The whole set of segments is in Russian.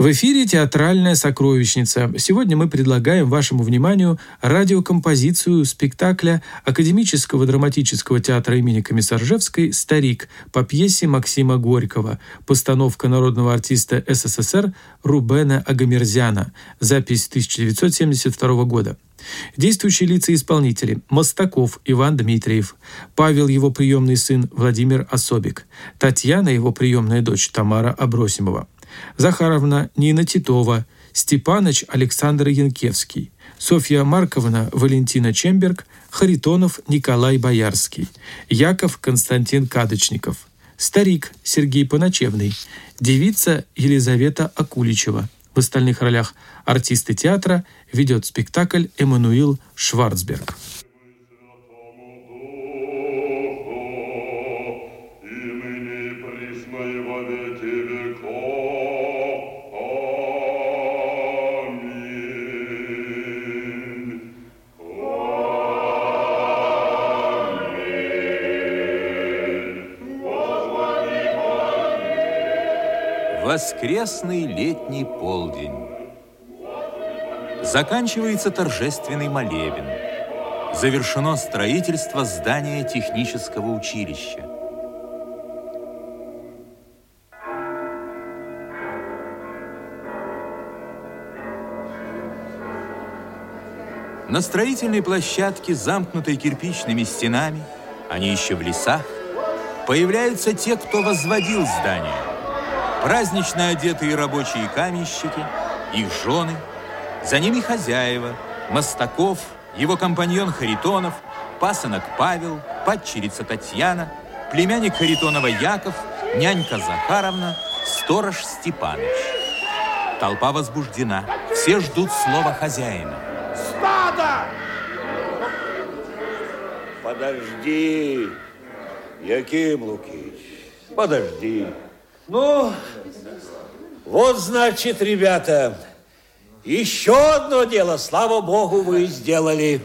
В эфире «Театральная сокровищница». Сегодня мы предлагаем вашему вниманию радиокомпозицию спектакля Академического драматического театра имени Комиссаржевской «Старик» по пьесе Максима Горького, постановка народного артиста СССР Рубена Агамерзяна, запись 1972 года. Действующие лица исполнители – Мостаков Иван Дмитриев, Павел его приемный сын Владимир Особик, Татьяна его приемная дочь Тамара Абросимова – Захаровна Нина Титова, Степаныч Александр Янкевский, Софья Марковна Валентина Чемберг, Харитонов Николай Боярский, Яков Константин Кадочников, Старик Сергей Поночевный, девица Елизавета Акуличева. В остальных ролях артисты театра ведет спектакль Эммануил Шварцберг. Воскресный летний полдень. Заканчивается торжественный молебен. Завершено строительство здания технического училища. На строительной площадке, замкнутой кирпичными стенами, они еще в лесах, появляются те, кто возводил здание – празднично одетые рабочие каменщики, их жены, за ними хозяева, Мостаков, его компаньон Харитонов, пасынок Павел, падчерица Татьяна, племянник Харитонова Яков, нянька Захаровна, сторож Степаныч. Толпа возбуждена, все ждут слова хозяина. Стадо! Подожди, Яким Лукич, подожди. Ну, вот значит, ребята, еще одно дело, слава богу, вы сделали.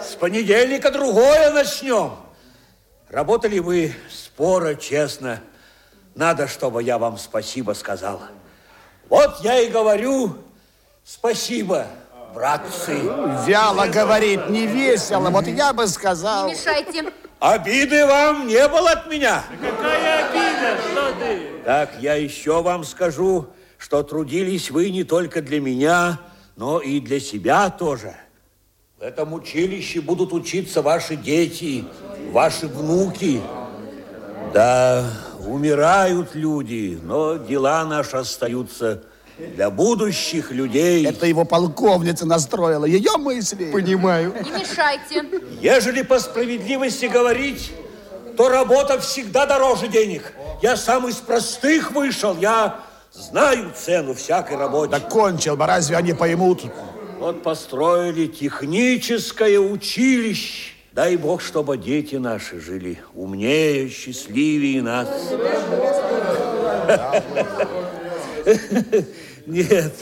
С понедельника другое начнем. Работали вы споро, честно. Надо, чтобы я вам спасибо сказал. Вот я и говорю спасибо, братцы. Вяло говорит, не весело. Вот я бы сказал... Не мешайте. Обиды вам не было от меня. Какая обида, ты? Так, я еще вам скажу, что трудились вы не только для меня, но и для себя тоже. В этом училище будут учиться ваши дети, ваши внуки. Да, умирают люди, но дела наши остаются для будущих людей. Это его полковница настроила, ее мысли. Понимаю. Не мешайте. Ежели по справедливости говорить, то работа всегда дороже денег. Я сам из простых вышел, я знаю цену всякой работе. Да кончил бы, разве они поймут? Вот построили техническое училище. Дай Бог, чтобы дети наши жили умнее, счастливее нас. Нет,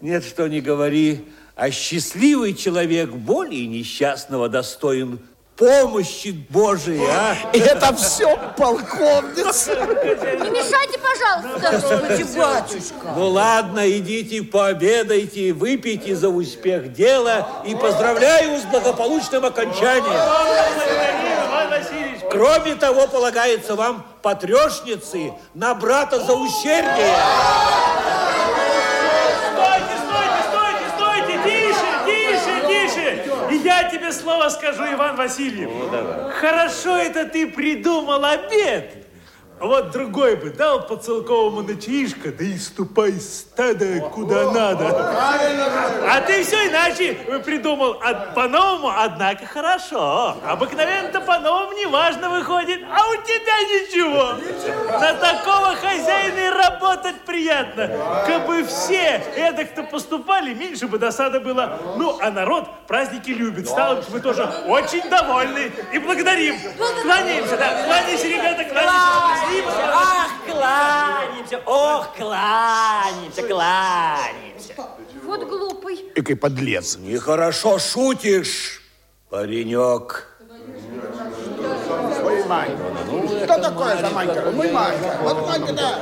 нет, что не говори, а счастливый человек более несчастного достоин помощи Божией, а? И это все полковница. Не мешайте, пожалуйста. Господи, батюшка. Ну ладно, идите пообедайте, выпейте за успех дела и поздравляю с благополучным окончанием. Кроме того, полагается вам по трешнице на брата за ущербие. стойте, стойте, стойте, стойте, тише, тише, тише. И я тебе слово скажу, Иван Васильевич. Хорошо это ты придумал обед. А вот другой бы дал по целковому начишко, да и ступай стадо куда надо. А ты все иначе придумал. А по-новому, однако, хорошо. Обыкновенно по-новому неважно выходит, а у тебя ничего. На такого хозяина и работать приятно. Как бы все эдак-то поступали, меньше бы досада было. Ну, а народ праздники любит. Стало быть, мы тоже очень довольны и благодарим. Кланяемся, да, кланяйся, ребята, кланяйся. Спасибо. Ах, кланяемся, ох, кланяемся, кланяемся. Вот глупый. Экой подлец. Нехорошо шутишь, паренек. Ой, Манька. Что такое за Манька? Мы Манька. Вот Манька, да.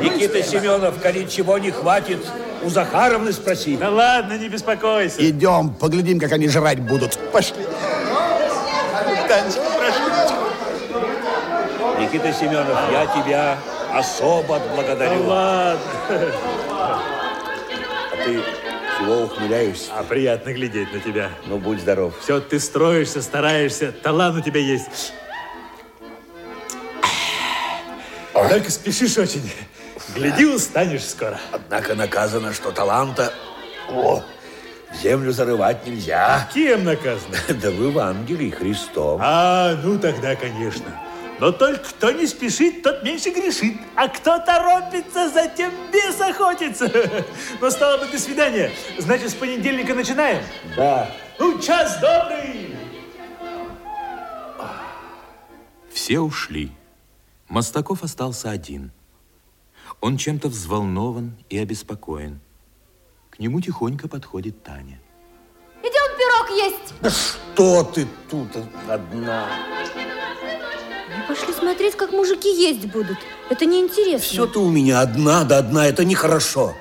Никита Семенов, коли чего не хватит, у Захаровны спроси. Да ладно, не беспокойся. Идем, поглядим, как они жрать будут. Пошли. Никита Семенов, я тебя особо отблагодарю. Ладно. А ты чего ухмыляешься? А приятно глядеть на тебя. Ну, будь здоров. Все, ты строишься, стараешься, талант у тебя есть. Только спешишь очень. Гляди, устанешь скоро. Однако наказано, что таланта о, землю зарывать нельзя. Кем наказано? Да в Евангелии Христом. А, ну тогда, конечно. Но только кто не спешит, тот меньше грешит. А кто торопится, затем бес охотится. Ну, стало быть, до свидания. Значит, с понедельника начинаем? Да. Ну, час добрый. Все ушли. Мостаков остался один. Он чем-то взволнован и обеспокоен. К нему тихонько подходит Таня. Идем пирог есть. Что ты тут одна? Пошли смотреть, как мужики есть будут. Это неинтересно. Все ты у меня одна, да одна, это нехорошо.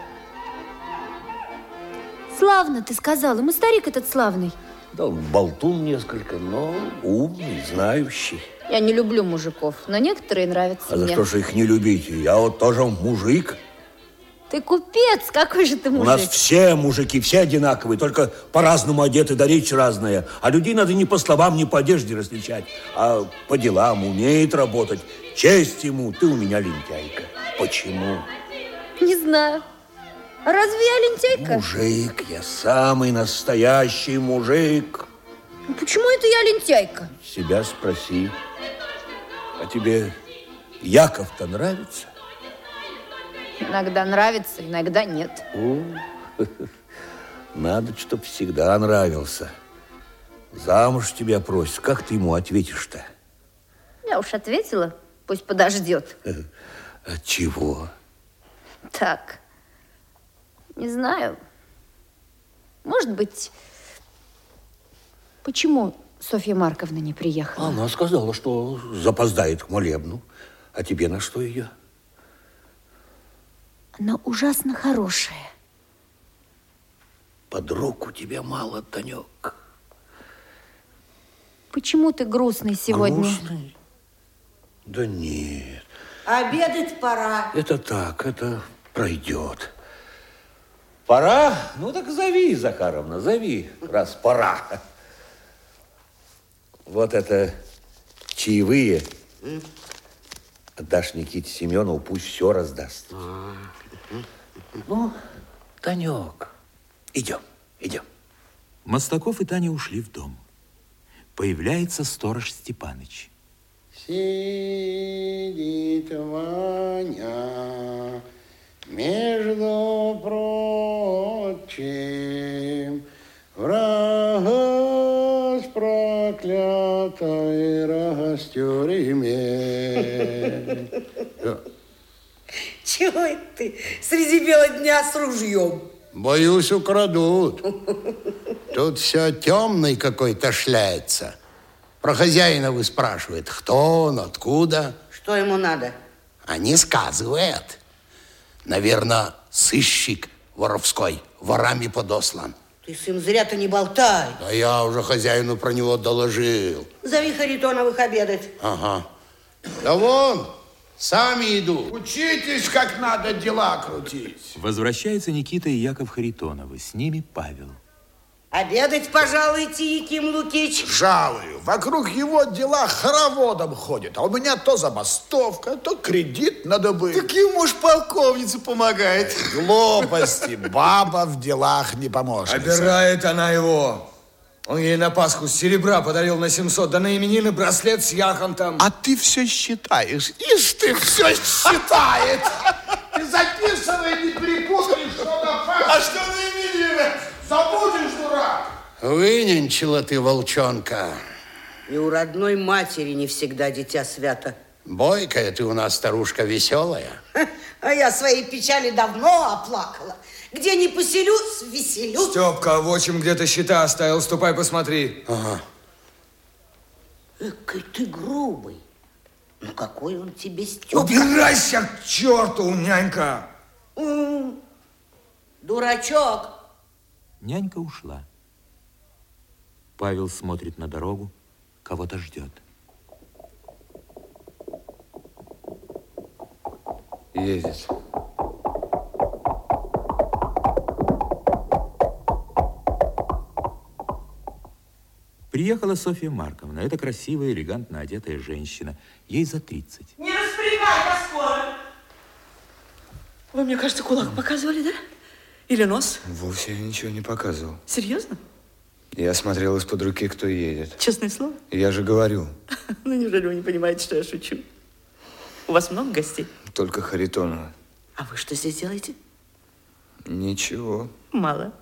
Славно ты сказал. Ему старик этот славный. Да он болтун несколько, но умный, знающий. Я не люблю мужиков, но некоторые нравятся А за мне. что же их не любить? Я вот тоже мужик. Ты купец, какой же ты У мужик. нас все мужики, все одинаковые, только по-разному одеты, да речь разная. А людей надо не по словам, не по одежде различать, а по делам, умеет работать. Честь ему, ты у меня лентяйка. Почему? Не знаю. Разве я лентяйка? Мужик, я самый настоящий мужик. Почему это я лентяйка? Себя спроси. А тебе Яков-то нравится? Иногда нравится, иногда нет. О, надо, чтоб всегда нравился. Замуж тебя просит. Как ты ему ответишь-то? Я уж ответила, пусть подождет. От чего? Так, не знаю. Может быть, почему Софья Марковна не приехала? Она сказала, что запоздает к молебну. А тебе на что ее? Она ужасно хорошая. Подруг у тебя мало, Танек. Почему ты грустный сегодня? Грустный? Да нет, Обедать пора. это так, это пройдет. Пора? Ну так зови, Захаровна, зови, раз пора. Вот это чаевые. Отдашь Никите Семенову, пусть все раздаст. Ну, Танек, идем, идем. Мостаков и Таня ушли в дом. Появляется сторож Степаныч. Сидит Ваня, между прочим, врага с проклятой растюрьме. Чего это ты среди бела дня с ружьем? Боюсь, украдут. Тут все темный какой-то шляется. Про хозяина вы спрашивает, кто он, откуда. Что ему надо? А не сказывает. Наверное, сыщик воровской, ворами подослан. Ты с ним зря-то не болтай. А я уже хозяину про него доложил. Зови Харитоновых обедать. Ага. Да вон, сами идут. Учитесь, как надо дела крутить. Возвращаются Никита и Яков Харитоновы. С ними Павел. Обедать, пожалуйте, Яким Лукич. Жалую. Вокруг его дела хороводом ходит. А у меня то забастовка, то кредит надо бы. ему ж полковница помогает. Глупости. Баба в делах не поможет. Обирает она его. Он ей на Пасху серебра подарил на 700, да на именины браслет с яхонтом. А ты все считаешь. Ишь ты все считает. Ты записывай, не перепутаешь, что на А что на именины? Забудешь, дурак. Выненчила ты волчонка. И у родной матери не всегда дитя свято. Бойкая ты у нас старушка веселая. А я свои печали давно оплакала. Где не поселюсь, веселюсь. Степка, в отчим где-то счета оставил, ступай посмотри. Ага. Экой ты грубый. Ну, какой он тебе Степа? Убирайся к черту, нянька! М, Дурачок. Нянька ушла. Павел смотрит на дорогу, кого-то ждет. Едет. Приехала Софья Марковна. Это красивая, элегантно одетая женщина. Ей за 30. Не распрягай, скоро. Вы, мне кажется, кулак показывали, да? Или нос? Вовсе я ничего не показывал. Серьезно? Я смотрел из-под руки, кто едет. Честное слово? Я же говорю, Ну, неужели вы не понимаете, что я шучу? У вас много гостей? только Харитонова. А вы что здесь делаете? Ничего. Мало.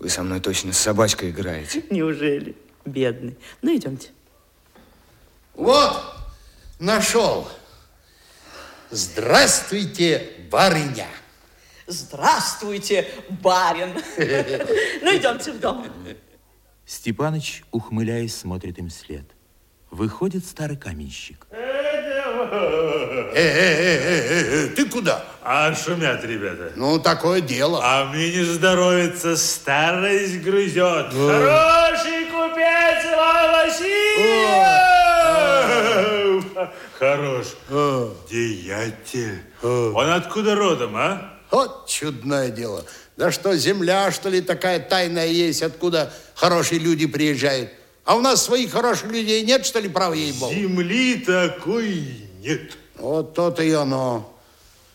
Вы со мной точно с собачкой играете. Неужели? Бедный. Ну, идемте. Вот, нашел. Здравствуйте, барыня. Здравствуйте, барин. Ну, идемте в дом. Степаныч, ухмыляясь, смотрит им вслед. Выходит старый каменщик. Э-э-э, ты куда? А шумят ребята. Ну, такое дело. А мне не здоровится, старость грызет. Хороший! Хорош. Деятель. Он откуда родом, а? Вот чудное дело. Да что, земля, что ли, такая тайная есть, откуда хорошие люди приезжают? А у нас своих хороших людей нет, что ли, прав ей-богу? Земли такой нет. Вот то-то и оно.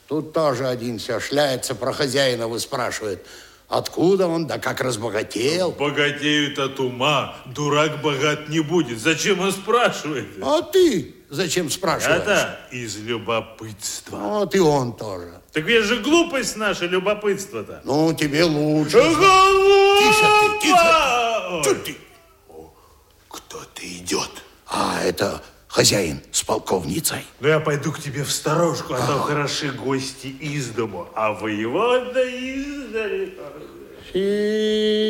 Тут тоже один все шляется, про хозяина выспрашивает. Откуда он, да как разбогател? Богатеют от ума. Дурак богат не будет. Зачем он спрашивает? А ты зачем спрашиваешь? Это из любопытства. Вот и он тоже. Так ведь же глупость наша, любопытство-то. Ну, тебе лучше. Тише ты, тише. Что ты? Кто-то идет. А, это хозяин с полковницей. Ну, я пойду к тебе в сторожку, а то хороши гости из дому, а воевода издали. Сидит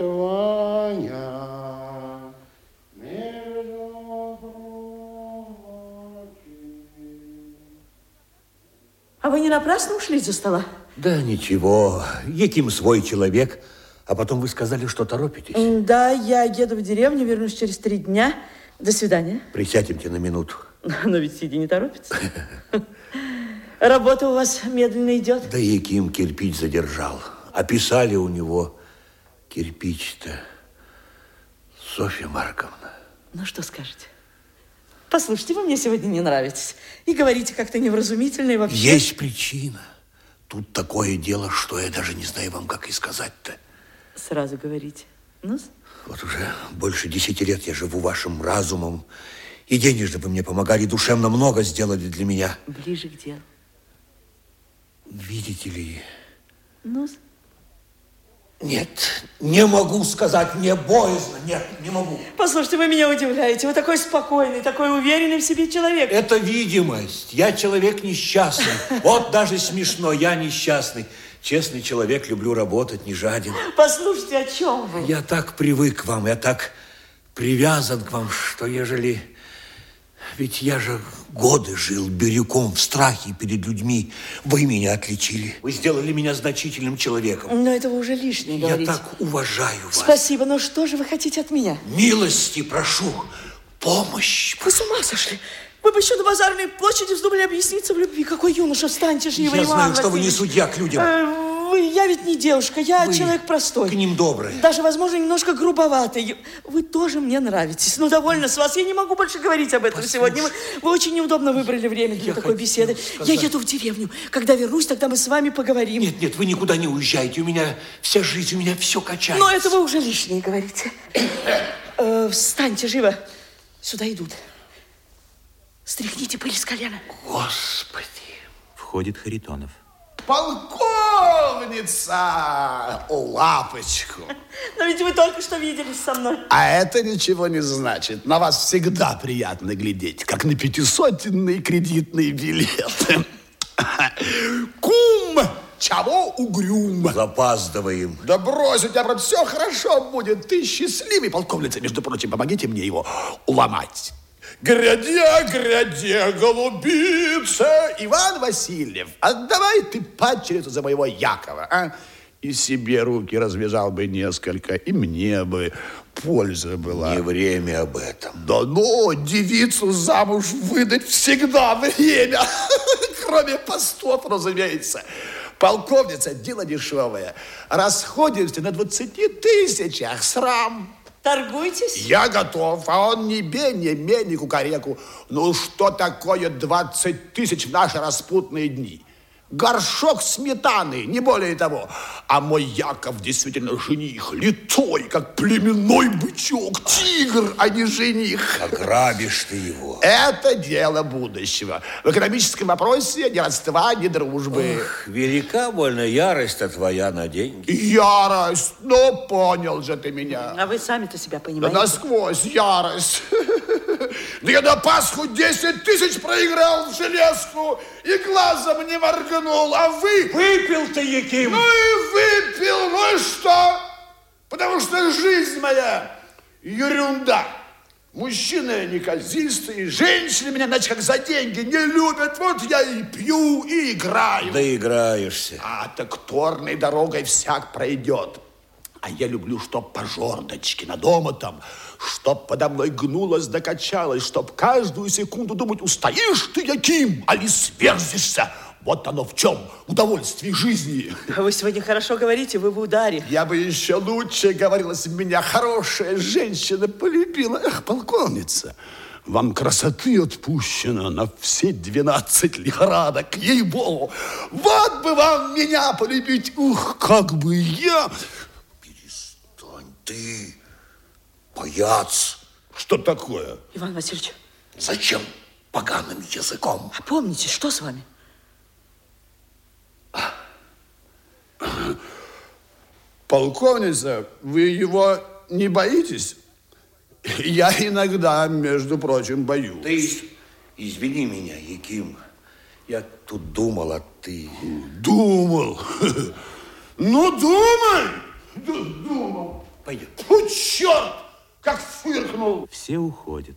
Ваня. А вы не напрасно ушли из-за стола? Да ничего, Яким свой человек. А потом вы сказали, что торопитесь. Да, я еду в деревню, вернусь через три дня. До свидания. Присядемте на минуту. Но ведь Сиди не торопится. Работа у вас медленно идет. Да Яким кирпич задержал. Описали у него кирпич-то. Софья Марковна. Ну, что скажете? Послушайте, вы мне сегодня не нравитесь. И говорите как-то невразумительно и вообще... Есть причина. Тут такое дело, что я даже не знаю вам, как и сказать-то. Сразу говорите. Ну Вот уже больше десяти лет я живу вашим разумом. И денежно вы мне помогали, душевно много сделали для меня. ближе к делу. Видите ли... ну Нет, не могу сказать, мне боязно. Нет, не могу. Послушайте, вы меня удивляете. Вы такой спокойный, такой уверенный в себе человек. Это видимость. Я человек несчастный. Вот даже смешно, я несчастный. Честный человек, люблю работать, не жаден. Послушайте, о чем вы? Я так привык к вам, я так привязан к вам, что ежели... Ведь я же годы жил бирюком в страхе перед людьми. Вы меня отличили. Вы сделали меня значительным человеком. Но это вы уже лишнее Я говорите. так уважаю вас. Спасибо, но что же вы хотите от меня? Милости прошу, помощь. Вы с ума сошли? Вы бы еще на базарной площади вздумали объясниться в любви. Какой юноша, встаньте живо, Я Иван знаю, что вы не судья к людям. Вы, я ведь не девушка, я Вы человек простой. К ним добрый. Даже, возможно, немножко грубоватый. Вы тоже мне нравитесь. Ну, довольно с вас. Я не могу больше говорить об этом сегодня. Вы, вы очень неудобно выбрали время для такой беседы. Я еду в деревню. Когда вернусь, тогда мы с вами поговорим. Нет, нет, вы никуда не уезжаете. У меня вся жизнь, у меня все качается. Но это вы уже лишнее говорите. Э, встаньте живо. Сюда идут. Стряхните пыль с колена. Господи. Входит Харитонов. Полковница! О, лапочку! Но ведь вы только что виделись со мной. А это ничего не значит. На вас всегда приятно глядеть, как на пятисотенные кредитные билеты. Кум! Чего угрюм? Запаздываем. Да брось, у тебя, брат, все хорошо будет. Ты счастливый, полковница. Между прочим, помогите мне его уломать. Грядя, грядя, голубица. Иван Васильев, отдавай ты падчерицу за моего Якова, а? И себе руки развязал бы несколько, и мне бы польза была. Не время об этом. Да ну, девицу замуж выдать всегда время. Кроме постов, разумеется. Полковница, дело дешевое. Расходимся на 20 тысячах, срам. Торгуйтесь? Я готов, а он ни бе, ни ме, ни кукареку. Ну, что такое 20 тысяч в наши распутные дни? Горшок сметаны, не более того. А мой Яков действительно жених, литой, как племенной бычок, тигр, а не жених. Ограбишь ты его. Это дело будущего. В экономическом вопросе ни родства, ни дружбы. Ох, велика больно ярость-то твоя на деньги. Ярость, ну понял же ты меня. А вы сами-то себя Да понимаете? насквозь ярость. Да я на Пасху 10 тысяч проиграл в железку и глазом не моргнул, а вы... Выпил ты, Яким. Ну и выпил, ну и что? Потому что жизнь моя ерунда. Мужчины неказистые, женщины меня, значит, как за деньги не любят. Вот я и пью, и играю. Доиграешься. А так торной дорогой всяк пройдет. А я люблю, чтоб по жердочке на дома там, чтоб подо мной гнулась, докачалась, чтоб каждую секунду думать, устоишь ты, Яким, али сверзишься. Вот оно в чем удовольствие жизни. А Вы сегодня хорошо говорите, вы в ударе. Я бы еще лучше говорила, если меня хорошая женщина полюбила. Эх, полковница, вам красоты отпущено на все 12 лихорадок, ей-богу. Вот бы вам меня полюбить, ух, как бы я... Перестань ты, паяц. Что такое? Иван Васильевич, Зачем поганым языком? опомнитесь, что с вами? Полковница, вы его не боитесь? Я иногда, между прочим, боюсь. Ты извини меня, Яким. Я тут думал, а ты... Думал. Ну, думай. Ду- Думал. Пойдем. Фу, черт, как фыркнул. Все уходят.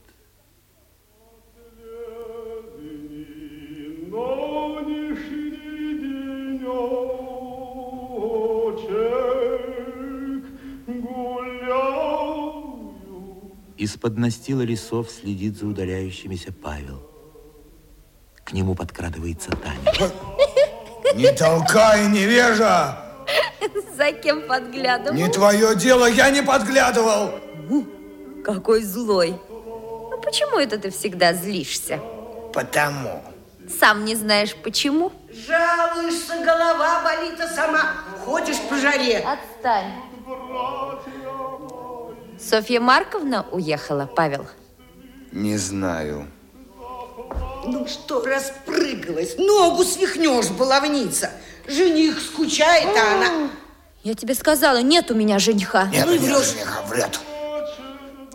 Из-под настила лесов следит за удаляющимися Павел. К нему подкрадывается Таня. Не толкай, невежа! За кем подглядывал? Не твое дело, я не подглядывал! Какой злой. Ну почему это ты всегда злишься? Потому. Сам не знаешь почему? Жалуешься, голова болит, а сама ходишь по жаре. Отстань. Софья Марковна уехала, Павел. Не знаю. Ну что, распрыгалась, ногу свихнешь, баловница. Жених скучает, а она... Я тебе сказала, нет у меня жениха. Нет, Ну и нет, врешь. жениха, врет.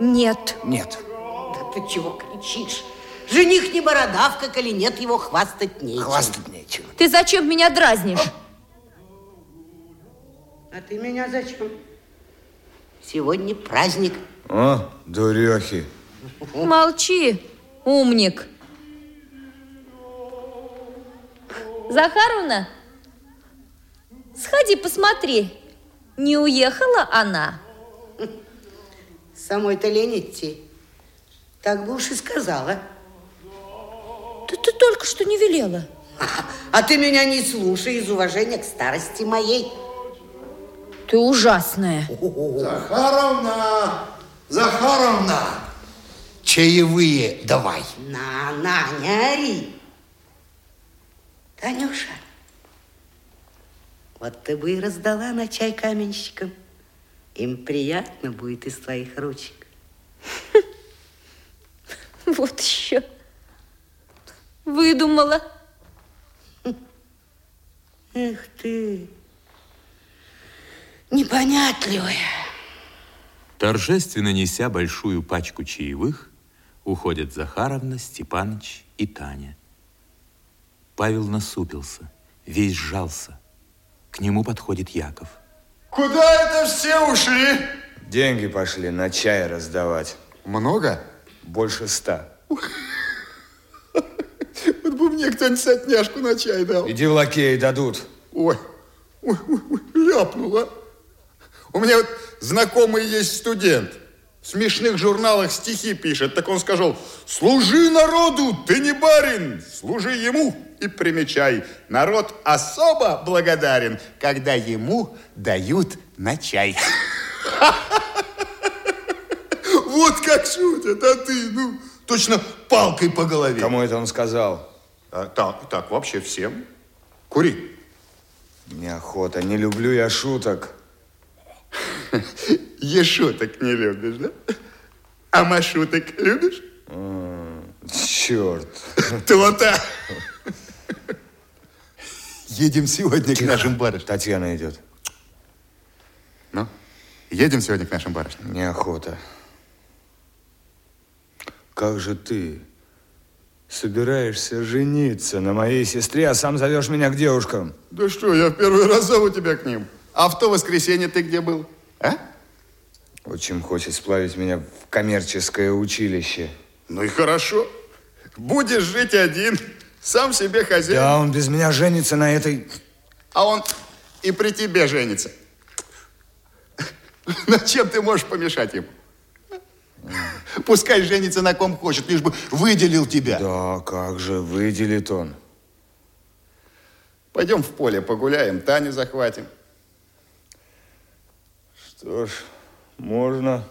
Нет. Нет. Да ты чего кричишь? Жених не бородавка, коли нет его хвастать нечем. Хвастать нечего. Ты зачем меня дразнишь? А ты меня зачем? Сегодня праздник. О, дурехи. Молчи, умник. Захаровна, сходи посмотри, не уехала она? Самой-то лень идти. Так бы уж и сказала. Да ты только что не велела. А ты меня не слушай из уважения к старости моей. Ты ужасная. Захаровна, Захаровна, чаевые давай. На, на, не ори. Танюша, вот ты бы и раздала на чай каменщикам. Им приятно будет из твоих ручек. Вот еще. Выдумала. Эх ты, непонятливая. Торжественно неся большую пачку чаевых, уходят Захаровна, Степаныч и Таня. Павел насупился, весь сжался. К нему подходит Яков. Куда это все ушли? Деньги пошли на чай раздавать. Много? Больше ста. Вот бы мне кто-нибудь сотняшку на чай дал. Иди в лакей, дадут. Ой, ой, ой, ой, ляпнула. У меня вот знакомый есть студент. В смешных журналах стихи пишет. Так он сказал, служи народу, ты не барин, служи ему. И примечай, народ особо благодарен, когда ему дают на чай. Вот как шутят, а ты, ну, точно палкой по голове. Кому это он сказал? А, так, так, вообще всем. Кури. Неохота, не люблю я шуток. Ешуток не любишь, да? А машуток любишь? Черт. То-то. Едем сегодня Тихо. к нашим барышням. Татьяна идет. Ну, едем сегодня к нашим барышням. Неохота. Как же ты собираешься жениться на моей сестре, а сам зовешь меня к девушкам? Да что, я в первый раз зову тебя к ним. А в то воскресенье ты где был? А? Очень хочет сплавить меня в коммерческое училище. Ну и хорошо. Будешь жить один, сам себе хозяин. Да, он без меня женится на этой... А он и при тебе женится. На чем ты можешь помешать ему? Пускай женится на ком хочет, лишь бы выделил тебя. Да, как же, выделит он. Пойдем в поле погуляем, Таню захватим. Что ж, можно.